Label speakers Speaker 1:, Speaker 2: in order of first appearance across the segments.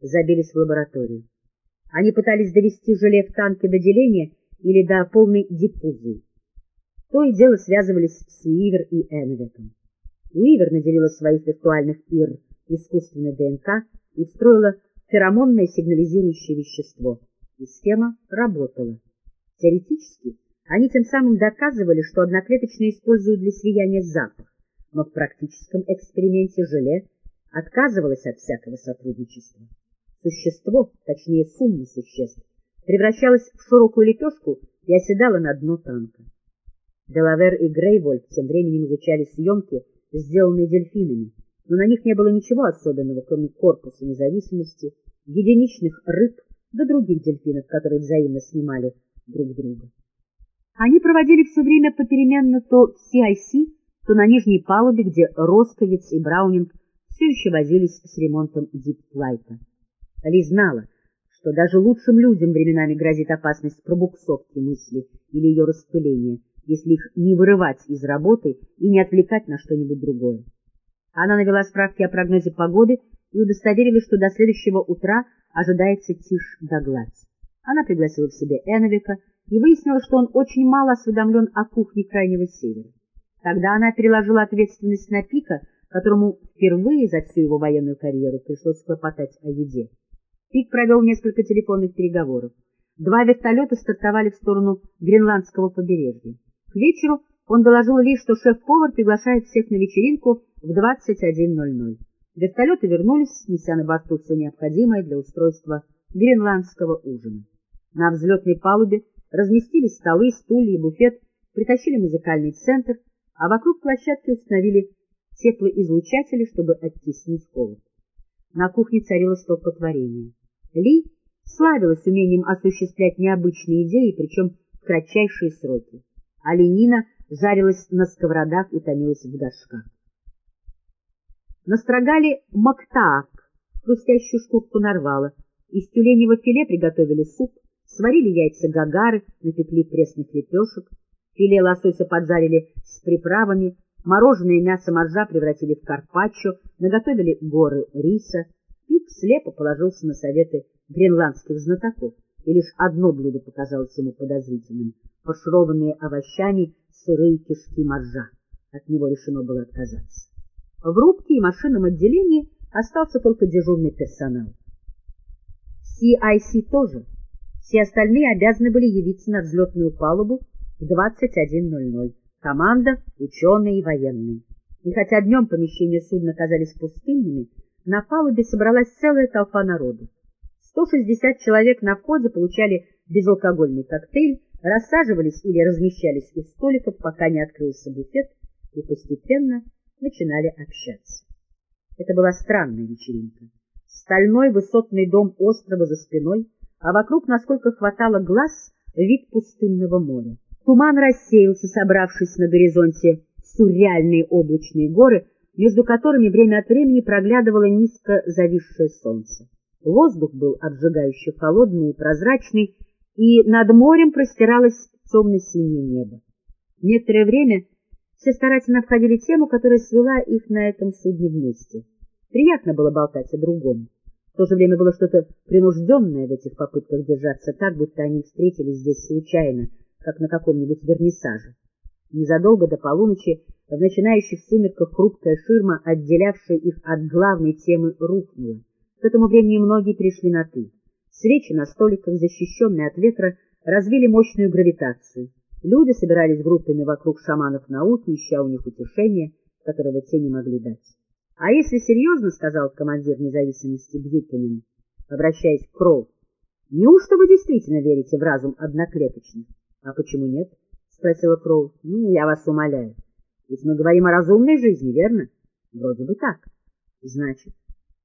Speaker 1: забились в лабораторию. Они пытались довести желе в танке до деления или до полной диффузии. То и дело связывались с Уивер и Энвеком. Уивер наделила своих виртуальных ИР искусственной ДНК и встроила феромонное сигнализирующее вещество, и схема работала. Теоретически они тем самым доказывали, что одноклеточные используют для слияния запах, но в практическом эксперименте желе отказывалось от всякого сотрудничества. Существо, точнее сумма существ, превращалось в широкую лепешку и оседало на дно танка. Делавер и Грейвольд тем временем изучали съемки, сделанные дельфинами, но на них не было ничего особенного, кроме корпуса независимости, единичных рыб да других дельфинов, которые взаимно снимали друг друга. Они проводили все время попеременно то в CIC, то на нижней палубе, где Росковиц и Браунинг все еще возились с ремонтом дипфлайта. Ли знала, что даже лучшим людям временами грозит опасность пробуксовки мысли или ее распыления, если их не вырывать из работы и не отвлекать на что-нибудь другое. Она навела справки о прогнозе погоды и удостоверилась, что до следующего утра ожидается тишь да гладь. Она пригласила к себе Эновика и выяснила, что он очень мало осведомлен о кухне Крайнего Севера. Тогда она переложила ответственность на Пика, которому впервые за всю его военную карьеру пришлось хлопотать о еде. Пик провел несколько телефонных переговоров. Два вертолета стартовали в сторону гренландского побережья. К вечеру он доложил лишь, что шеф-повар приглашает всех на вечеринку в 21.00. Вертолеты вернулись, неся на борту все необходимое для устройства гренландского ужина. На взлетной палубе разместились столы, стулья и буфет, притащили музыкальный центр, а вокруг площадки установили теплоизлучатели, чтобы оттеснить холод. На кухне царило столпотворение. Ли славилась умением осуществлять необычные идеи, причем в кратчайшие сроки, а Ленина жарилась на сковородах и томилась в горшках. Настрогали мактаак, хрустящую шкурку нарвала, из тюленевого филе приготовили суп, сварили яйца гагары, напекли пресных лепешек, филе лосося поджарили с приправами, мороженое мясо моржа превратили в карпаччо, наготовили горы риса. Пик слепо положился на советы гренландских знатоков, и лишь одно блюдо показалось ему подозрительным — фаршированные овощами сырые кишки моржа. От него решено было отказаться. В рубке и машинном отделении остался только дежурный персонал. CIC тоже. Все остальные обязаны были явиться на взлетную палубу в 21.00. Команда, ученые и военные. И хотя днем помещения судна казались пустынными, на палубе собралась целая толпа народу. 160 человек на входе получали безалкогольный коктейль, рассаживались или размещались у столиков, пока не открылся буфет, и постепенно начинали общаться. Это была странная вечеринка. Стальной высотный дом острова за спиной, а вокруг, насколько хватало глаз, вид пустынного моря. Туман рассеялся, собравшись на горизонте сюрреальные облачные горы, между которыми время от времени проглядывало низко зависшее солнце. Воздух был обжигающе холодный и прозрачный, и над морем простиралось темно-синее небо. Некоторое время все старательно обходили тему, которая свела их на этом судне вместе. Приятно было болтать о другом. В то же время было что-то принужденное в этих попытках держаться так, будто они встретились здесь случайно, как на каком-нибудь вернисаже. Незадолго до полуночи в начинающих сумерках хрупкая ширма, отделявшая их от главной темы, рухнула. К этому времени многие пришли на «ты». Свечи на столиках, защищенные от ветра, развили мощную гравитацию. Люди собирались группами вокруг шаманов науки, ища у них утешения, которого те не могли дать. — А если серьезно, — сказал командир независимости Бьюкинин, обращаясь к Кроу, — неужто вы действительно верите в разум одноклеточных? — А почему нет? — спросила Кроу. — Ну, я вас умоляю. Ведь мы говорим о разумной жизни, верно? — Вроде бы так. — Значит.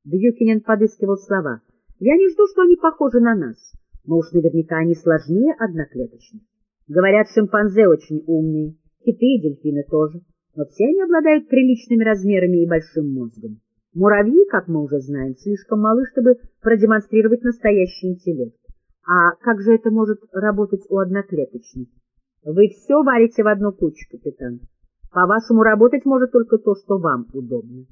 Speaker 1: Бьюкинен подыскивал слова. — Я не жду, что они похожи на нас, но уж наверняка они сложнее одноклеточных. Говорят, шимпанзе очень умные, киты и дельфины тоже, но все они обладают приличными размерами и большим мозгом. Муравьи, как мы уже знаем, слишком малы, чтобы продемонстрировать настоящий интеллект. А как же это может работать у одноклеточных? Вы все варите в одну кучу, капитан. По-вашему, работать может только то, что вам удобно.